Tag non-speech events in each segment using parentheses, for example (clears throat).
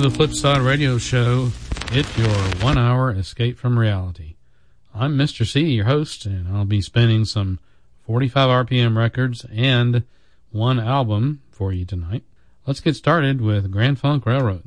To the Flipside Radio Show. It's your one hour escape from reality. I'm Mr. C, your host, and I'll be spinning some 45 RPM records and one album for you tonight. Let's get started with Grand Funk Railroad.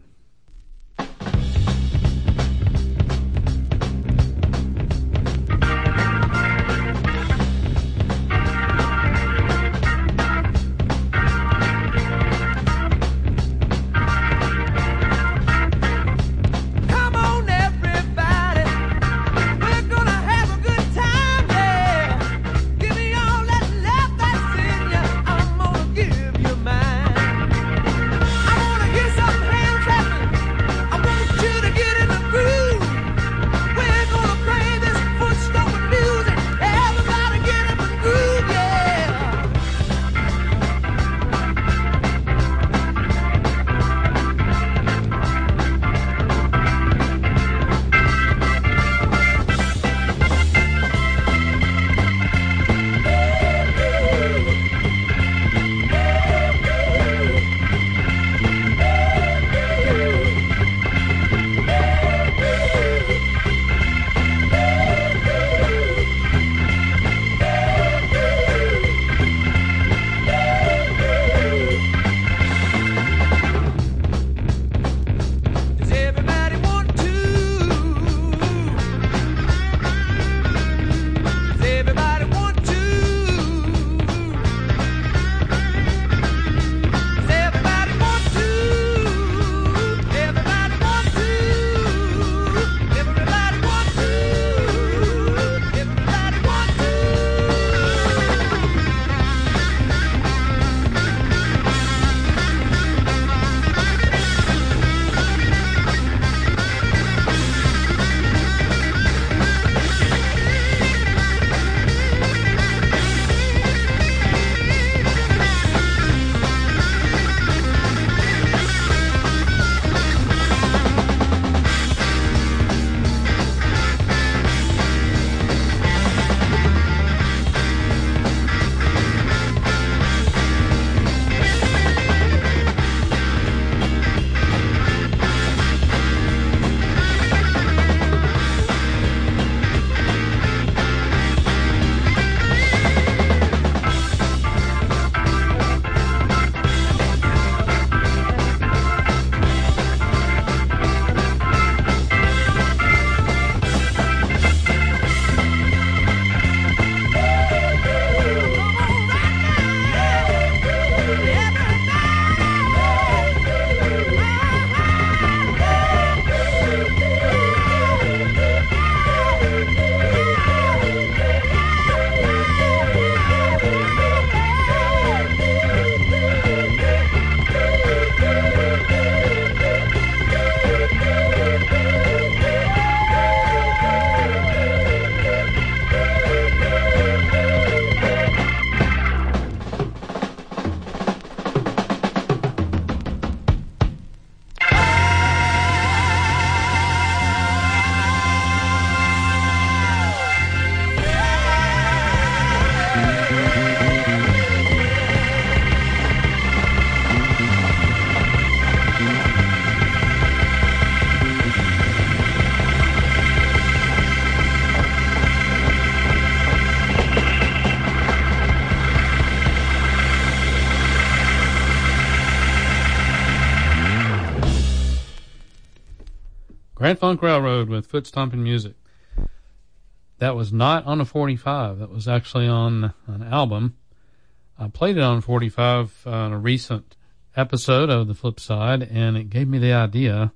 Railroad with foot stomping music. That was not on a 45. That was actually on an album. I played it on 45 uh, on a recent episode of the flip side, and it gave me the idea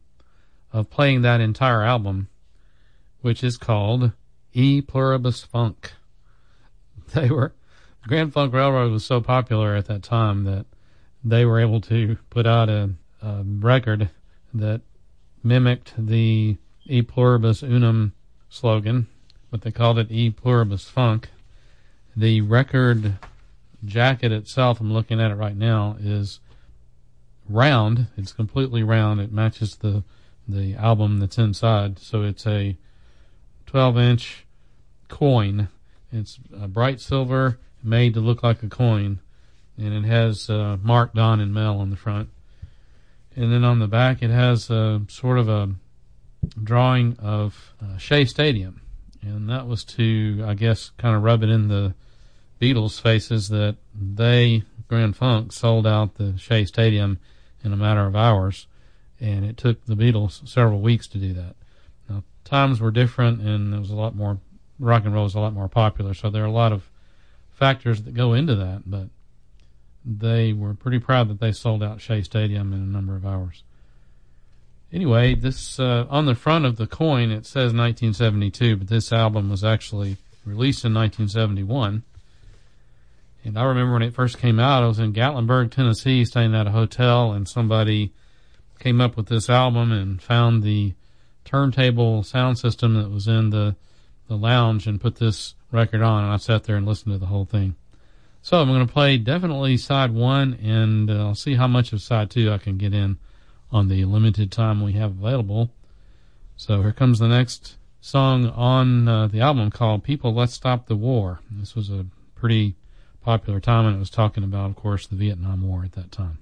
of playing that entire album, which is called E Pluribus Funk. (laughs) They were, Grand Funk Railroad was so popular at that time that they were able to put out a, a record that mimicked the E pluribus unum slogan, but they called it E pluribus funk. The record jacket itself, I'm looking at it right now, is round. It's completely round. It matches the the album that's inside. So it's a 12 inch coin. It's a bright silver, made to look like a coin, and it has uh, Mark, Don and Mel on the front and then on the back it has a sort of a drawing of uh, Shea Stadium, and that was to, I guess, kind of rub it in the Beatles' faces that they, Grand Funk, sold out the Shea Stadium in a matter of hours, and it took the Beatles several weeks to do that. Now, times were different, and there was a lot more rock and roll was a lot more popular, so there are a lot of factors that go into that, but they were pretty proud that they sold out Shea Stadium in a number of hours. Anyway, this uh, on the front of the coin it says 1972, but this album was actually released in 1971. And I remember when it first came out, I was in Gatlinburg, Tennessee, staying at a hotel, and somebody came up with this album and found the turntable sound system that was in the the lounge and put this record on, and I sat there and listened to the whole thing. So I'm going to play definitely side one, and uh, I'll see how much of side two I can get in on the limited time we have available. So here comes the next song on uh, the album called People Let's Stop the War. This was a pretty popular time, and it was talking about, of course, the Vietnam War at that time.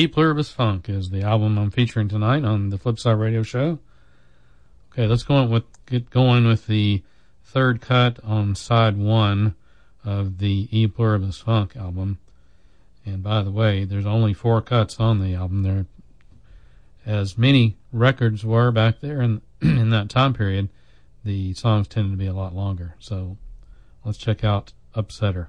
E Pluribus Funk is the album I'm featuring tonight on the Flipside Radio Show. Okay, let's go on with get going with the third cut on side one of the E Pluribus Funk album. And by the way, there's only four cuts on the album. There, as many records were back there in (clears throat) in that time period, the songs tended to be a lot longer. So let's check out Upsetter.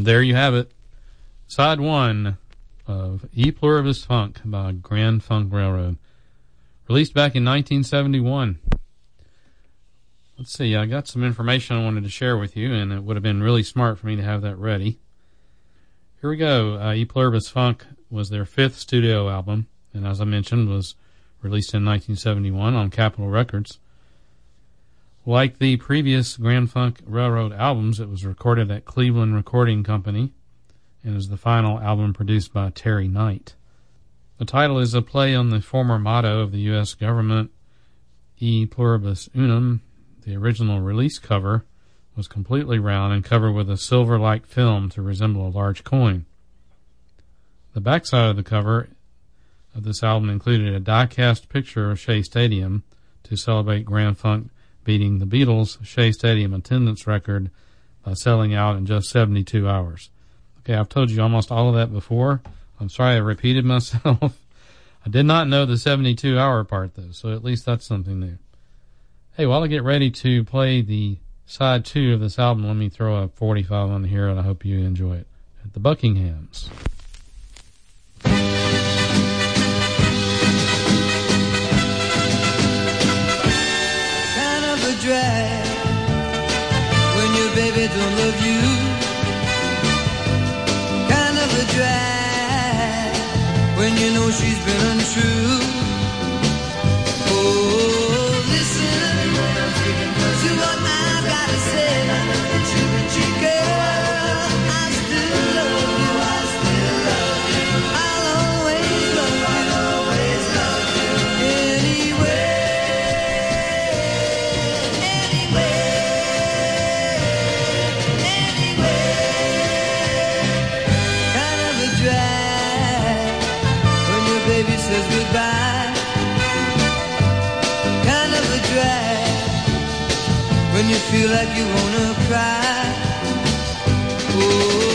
And there you have it. Side one of E Pluribus Funk by Grand Funk Railroad. Released back in 1971. Let's see, I got some information I wanted to share with you, and it would have been really smart for me to have that ready. Here we go. Uh, e Pluribus Funk was their fifth studio album, and as I mentioned, was released in 1971 on Capitol Records. Like the previous Grand Funk Railroad albums, it was recorded at Cleveland Recording Company and is the final album produced by Terry Knight. The title is a play on the former motto of the U.S. government, E Pluribus Unum. The original release cover was completely round and covered with a silver-like film to resemble a large coin. The backside of the cover of this album included a die-cast picture of Shea Stadium to celebrate Grand Funk beating the Beatles' Shea Stadium attendance record by selling out in just 72 hours. Okay, I've told you almost all of that before. I'm sorry I repeated (laughs) myself. I did not know the 72 hour part though, so at least that's something new. Hey, while I get ready to play the side two of this album, let me throw a 45 on here and I hope you enjoy it. At the Buckinghams. Drag when your baby don't love you. Kind of a drag when you know she's been untrue. Oh, listen to what you feel like you wanna cry. Oh,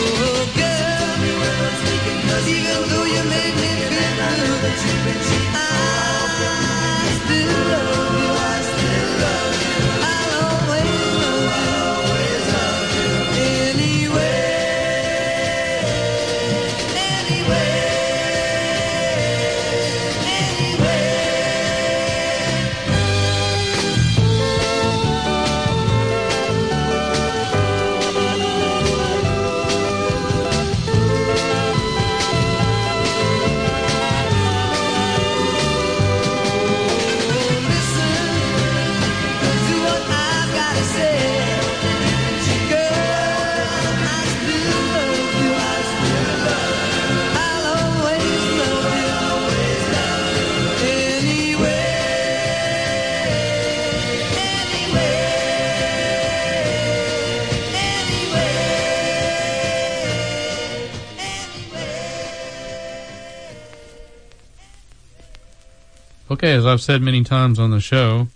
Okay, as I've said many times on the show,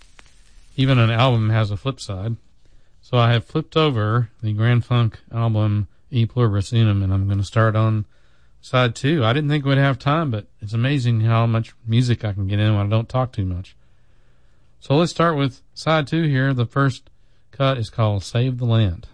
even an album has a flip side. So I have flipped over the Grand Funk album E Pluribus Unum, and I'm going to start on side two. I didn't think we'd have time, but it's amazing how much music I can get in when I don't talk too much. So let's start with side two here. The first cut is called Save the Land.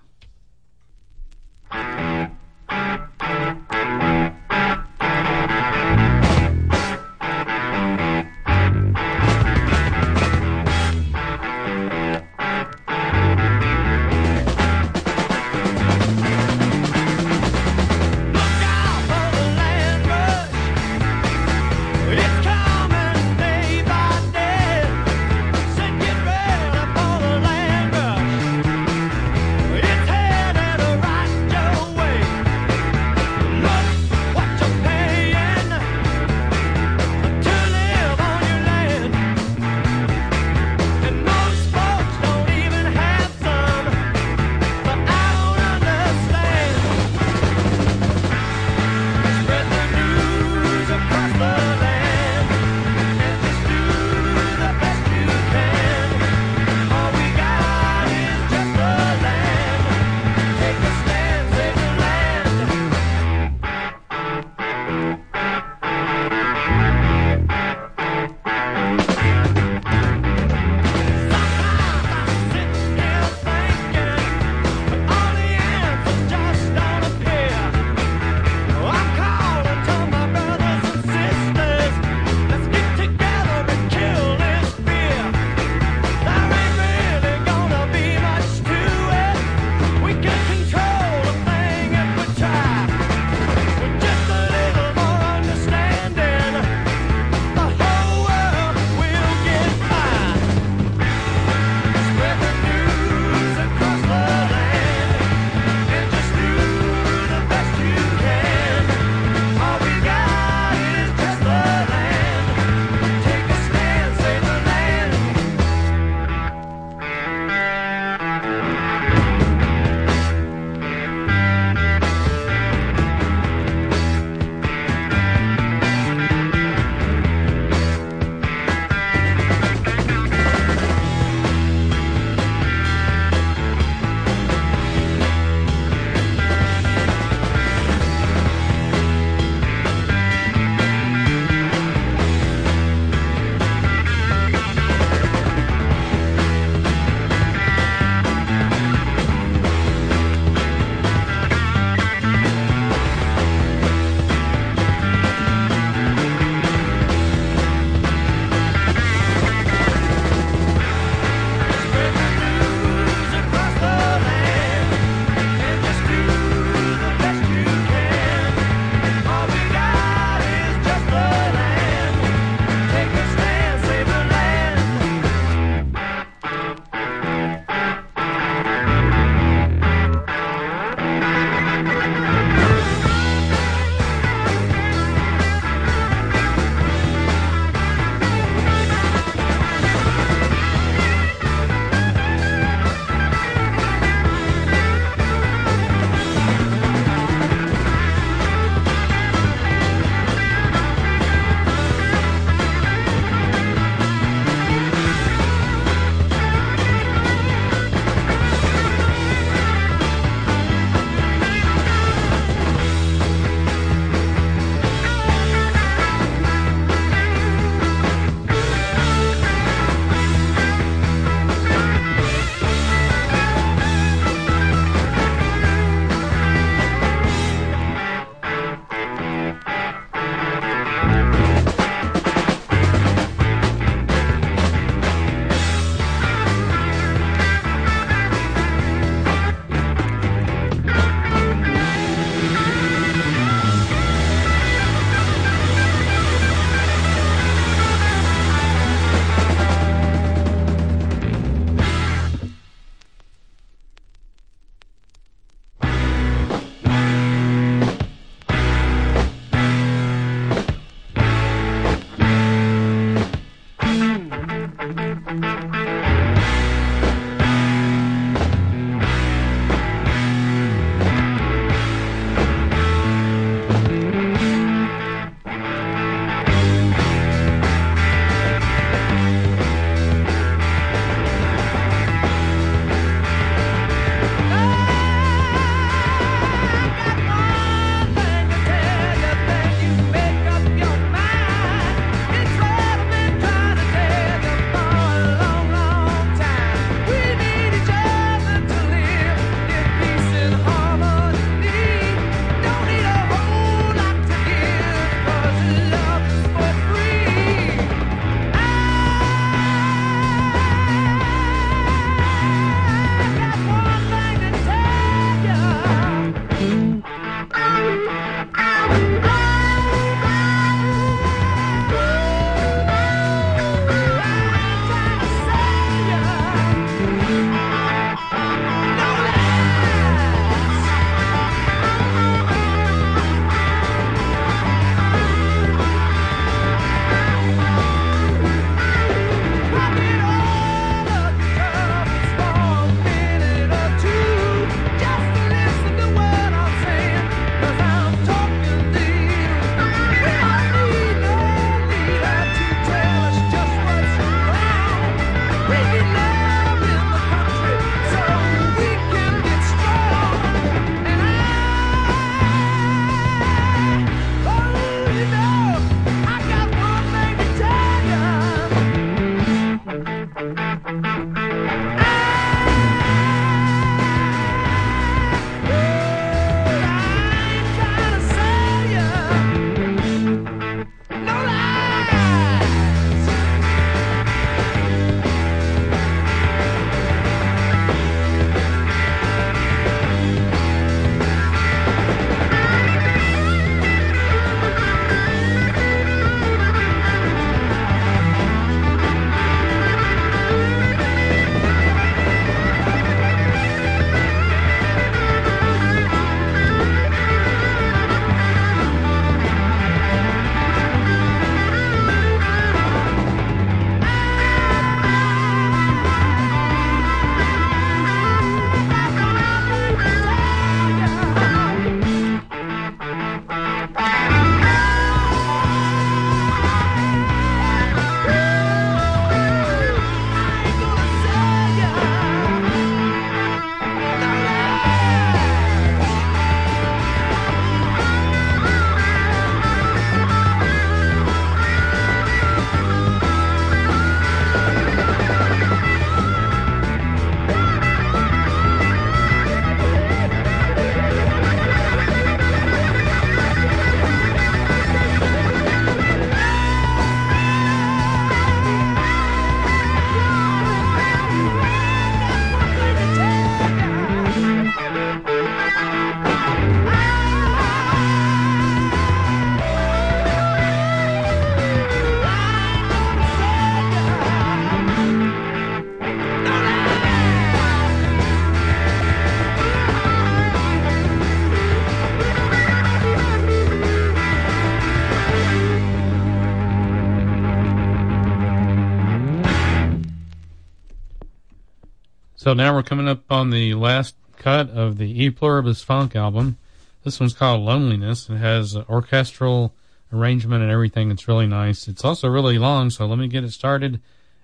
So now we're coming up on the last cut of the E Pluribus Funk album. This one's called Loneliness. It has orchestral arrangement and everything. It's really nice. It's also really long, so let me get it started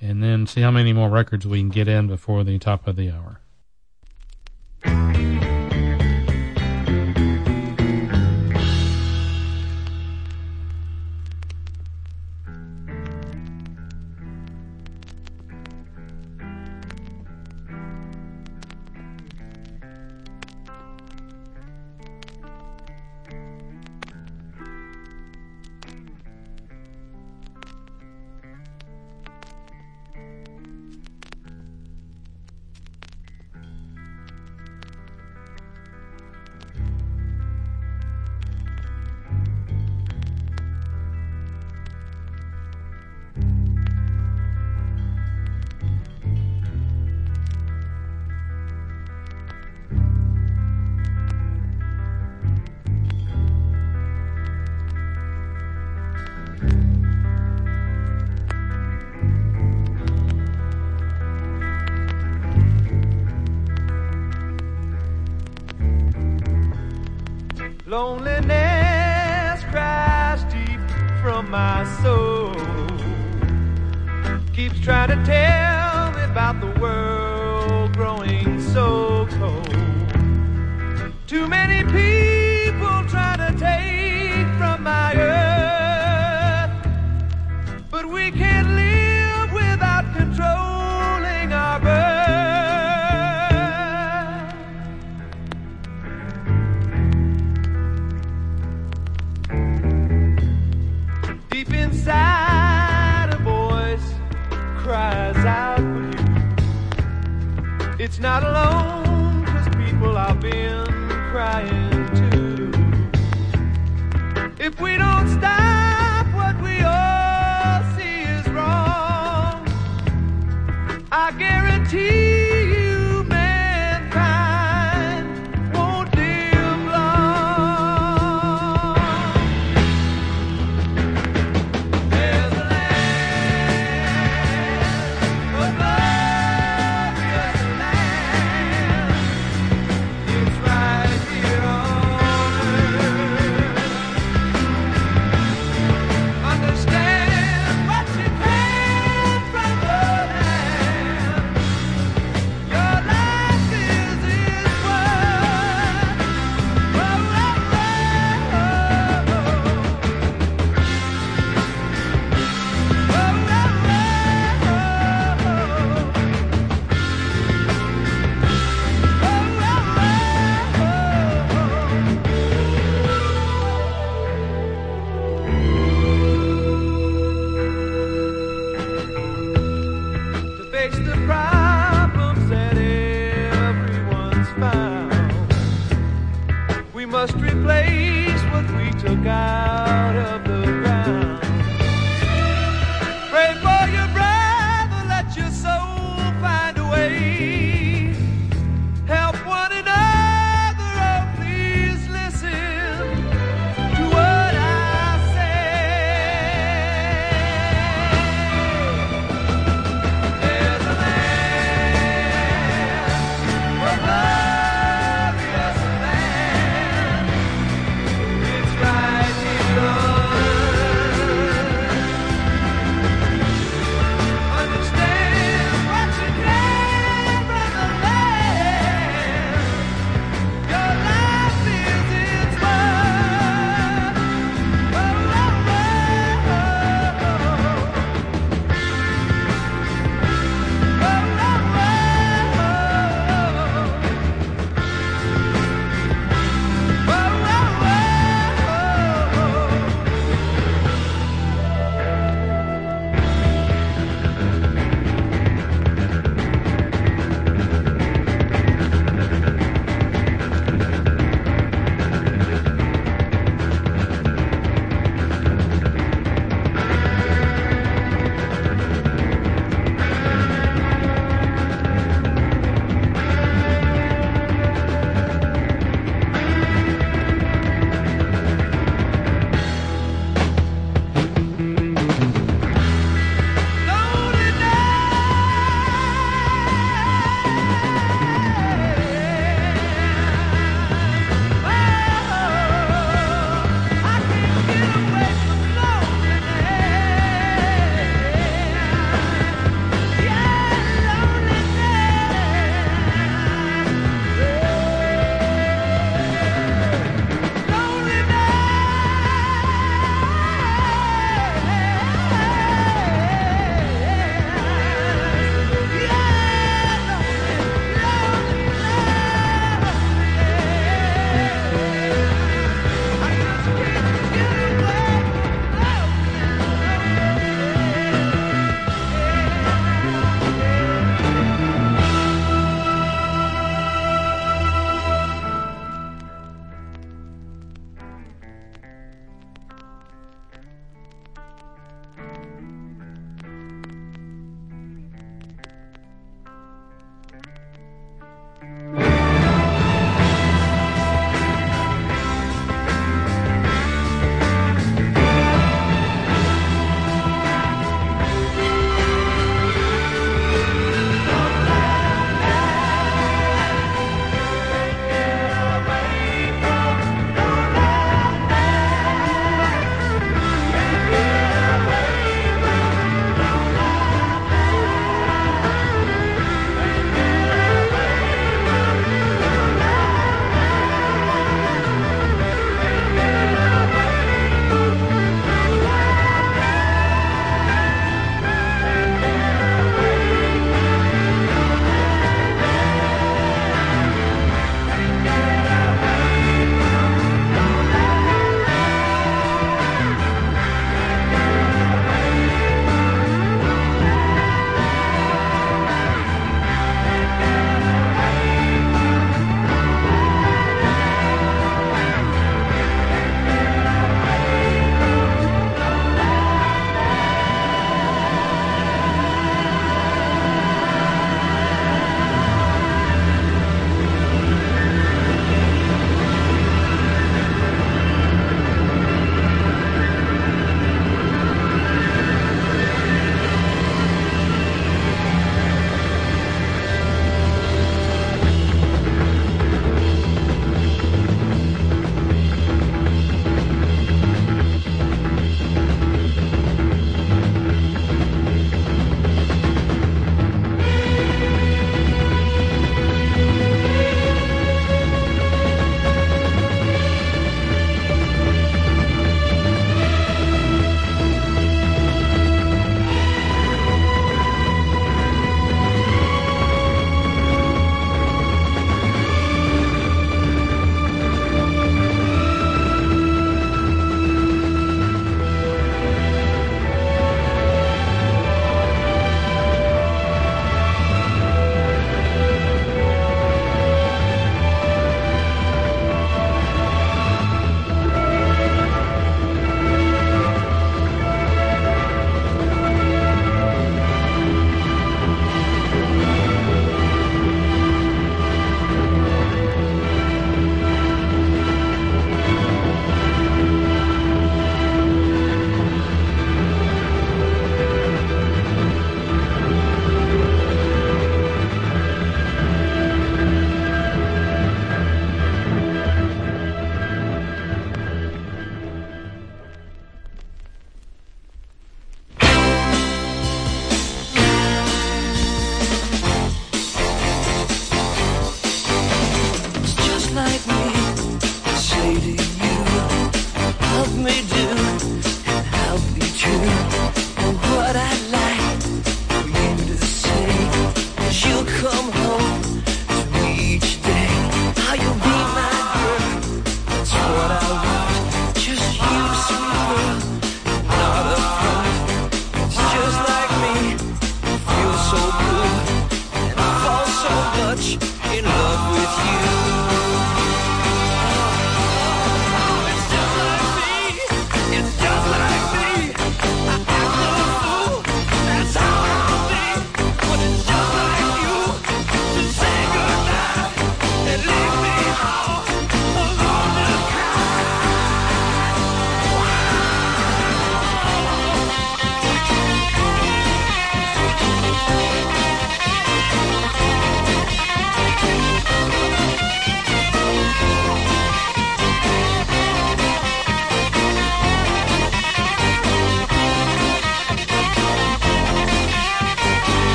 and then see how many more records we can get in before the top of the hour. Loneliness cries deep from my soul. Keeps trying to tell me about the world growing so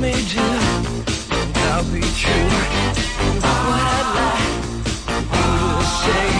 me do, I'll be true. What I like, you will say.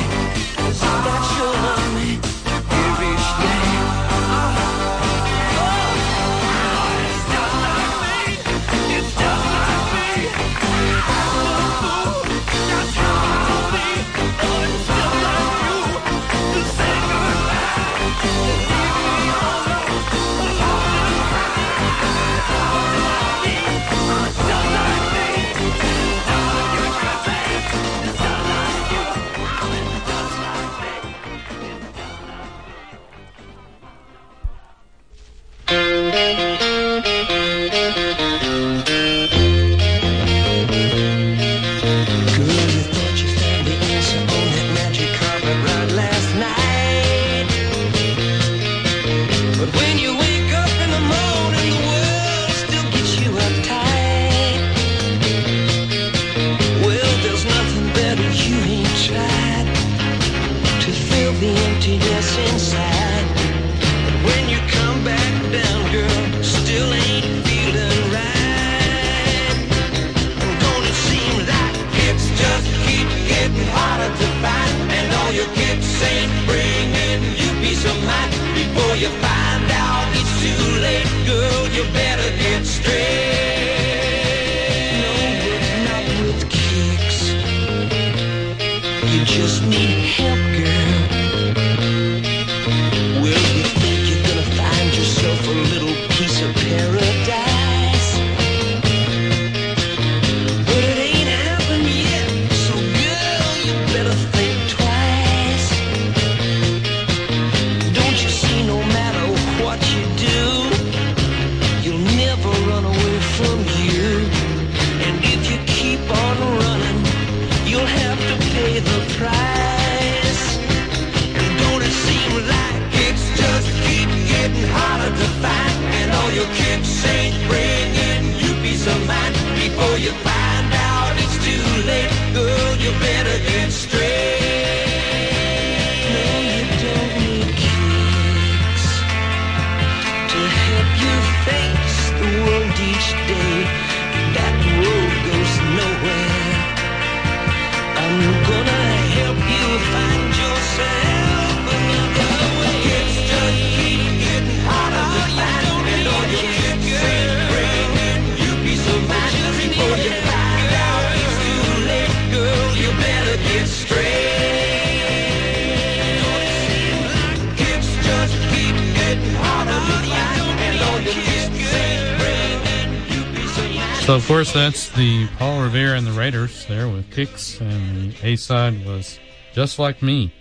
course, that's the Paul Revere and the Raiders there with Kicks, and the A side was Just Like Me.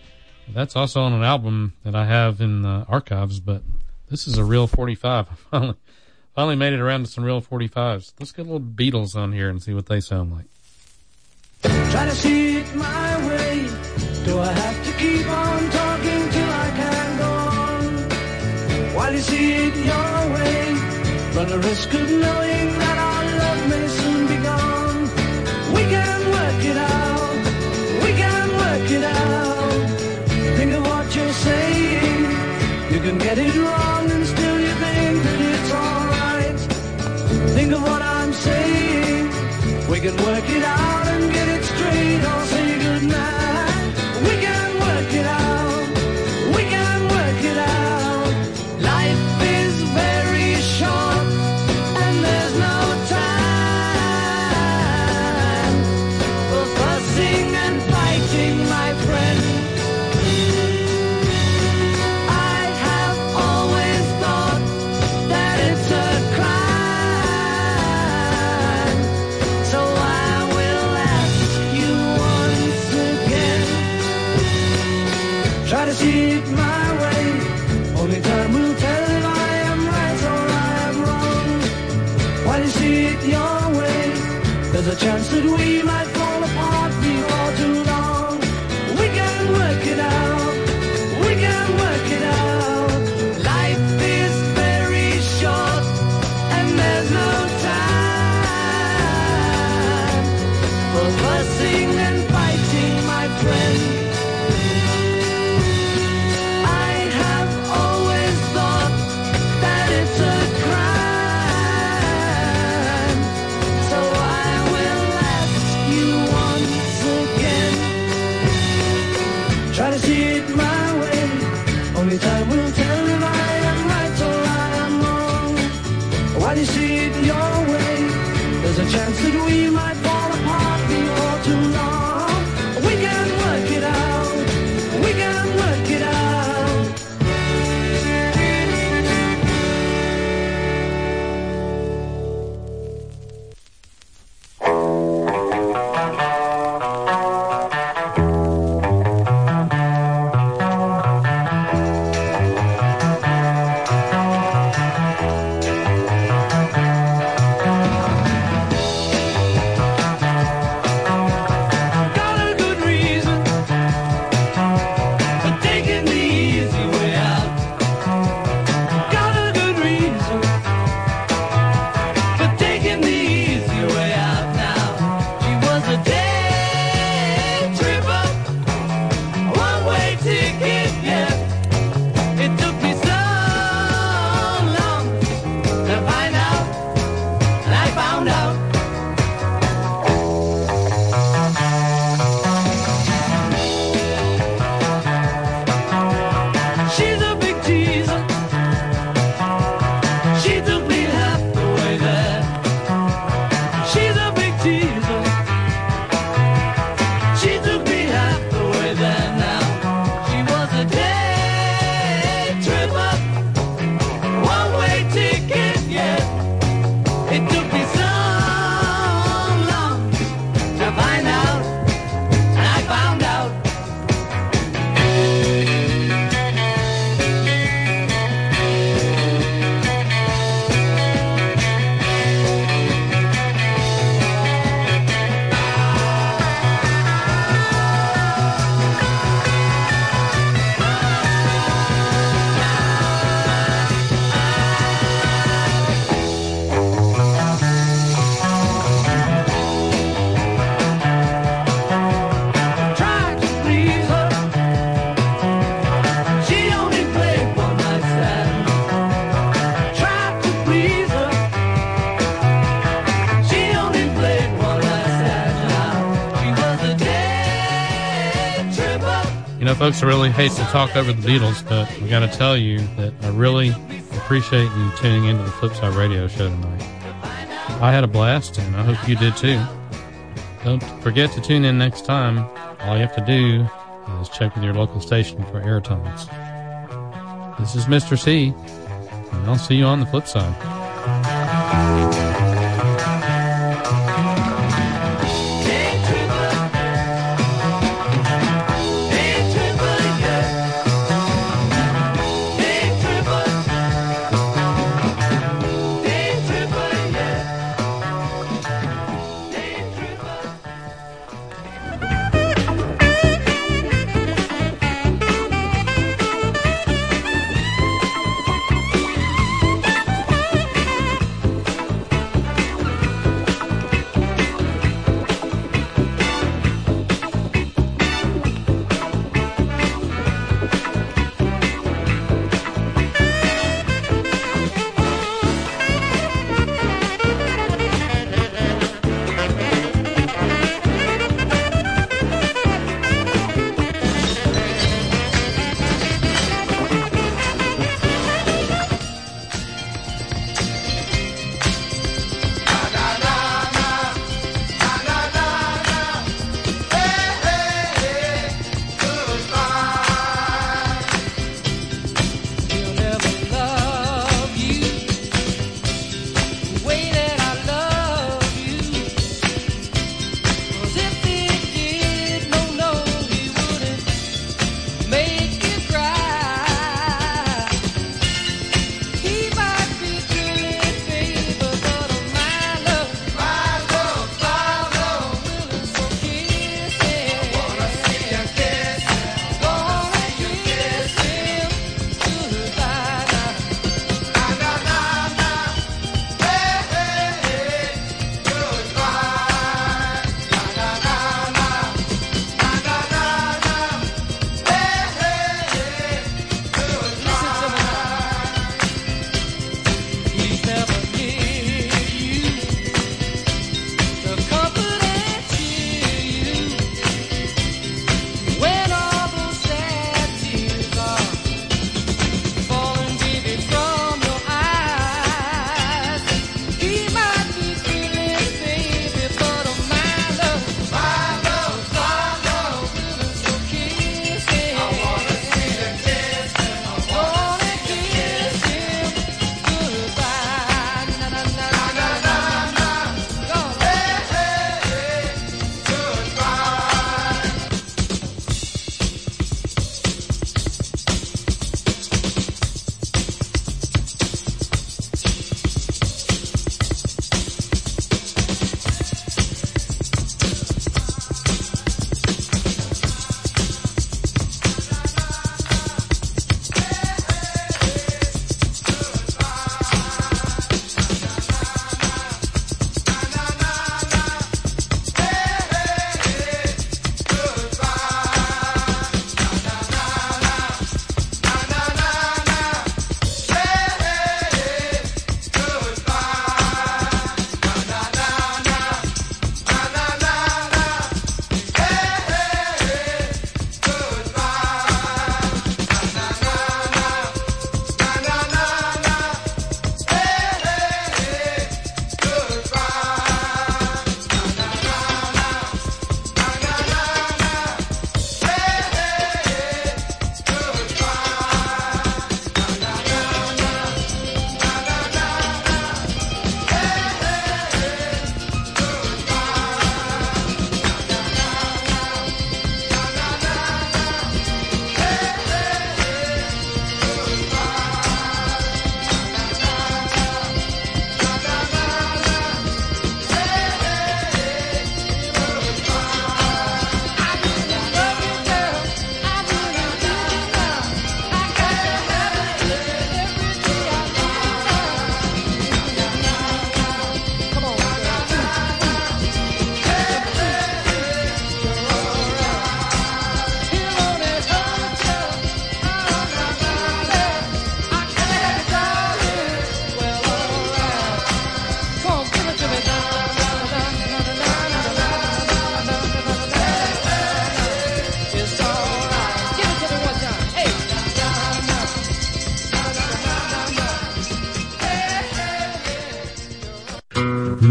That's also on an album that I have in the archives, but this is a real 45. (laughs) I finally, finally made it around to some real 45s. Let's get a little Beatles on here and see what they sound like. Try to see it my way. Do I have to keep on talking till I can go on? While you see it your way, run the risk of knowing that we can work it out. We can work it out. Think of what you're saying. You can get it wrong and still you think that it's alright. Think of what I'm saying. We can work it out and get it know, folks, I really hate to talk over the Beatles, but I got to tell you that I really appreciate you tuning into the Flipside Radio Show tonight. I had a blast, and I hope you did too. Don't forget to tune in next time. All you have to do is check with your local station for air times. This is Mr. C, and I'll see you on the flip side.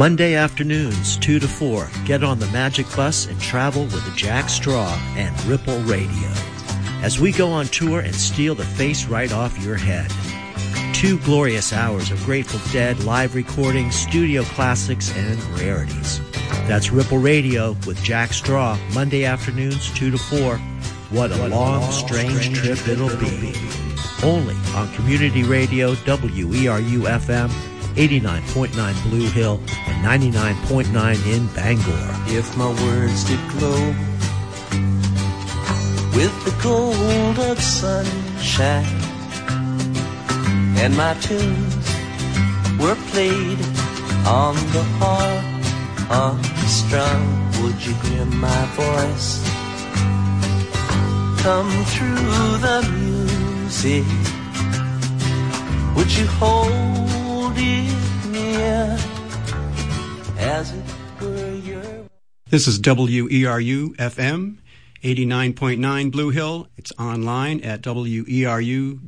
Monday afternoons, 2 to 4, get on the Magic Bus and travel with Jack Straw and Ripple Radio. As we go on tour and steal the face right off your head. Two glorious hours of Grateful Dead live recordings, studio classics, and rarities. That's Ripple Radio with Jack Straw, Monday afternoons, 2 to 4. What a long, strange trip it'll be. Only on Community Radio, WERU FM, 89.9 Blue Hill, and 99.9 in Bangor. If my words did glow with the gold of sunshine, and my tunes were played on the harp unstrung, would you hear my voice come through the music? Would you hold it near as it were your This is WERU FM 89.9 Blue Hill. It's online at weru.org.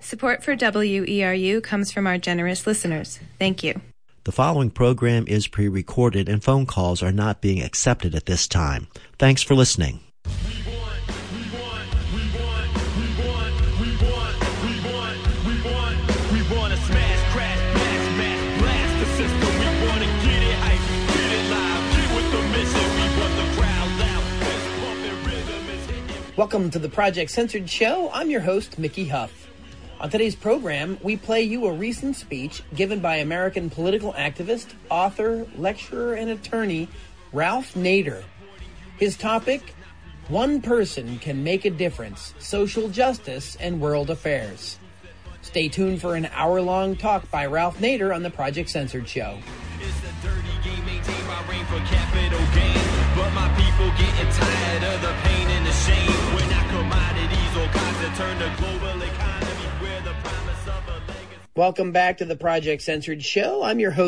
Support for WERU comes from our generous listeners. Thank you. The following program is pre recorded and phone calls are not being accepted at this time. Thanks for listening. Welcome to the Project Censored Show. I'm your host, Mickey Huff. On today's program, we play you a recent speech given by American political activist, author, lecturer, and attorney Ralph Nader. His topic One Person Can Make a Difference Social Justice and World Affairs. Stay tuned for an hour long talk by Ralph Nader on the Project Censored Show. My people getting tired of the pain and the shame. Commodities or turn the global economy. Welcome back to the Project Censored Show. I'm your host.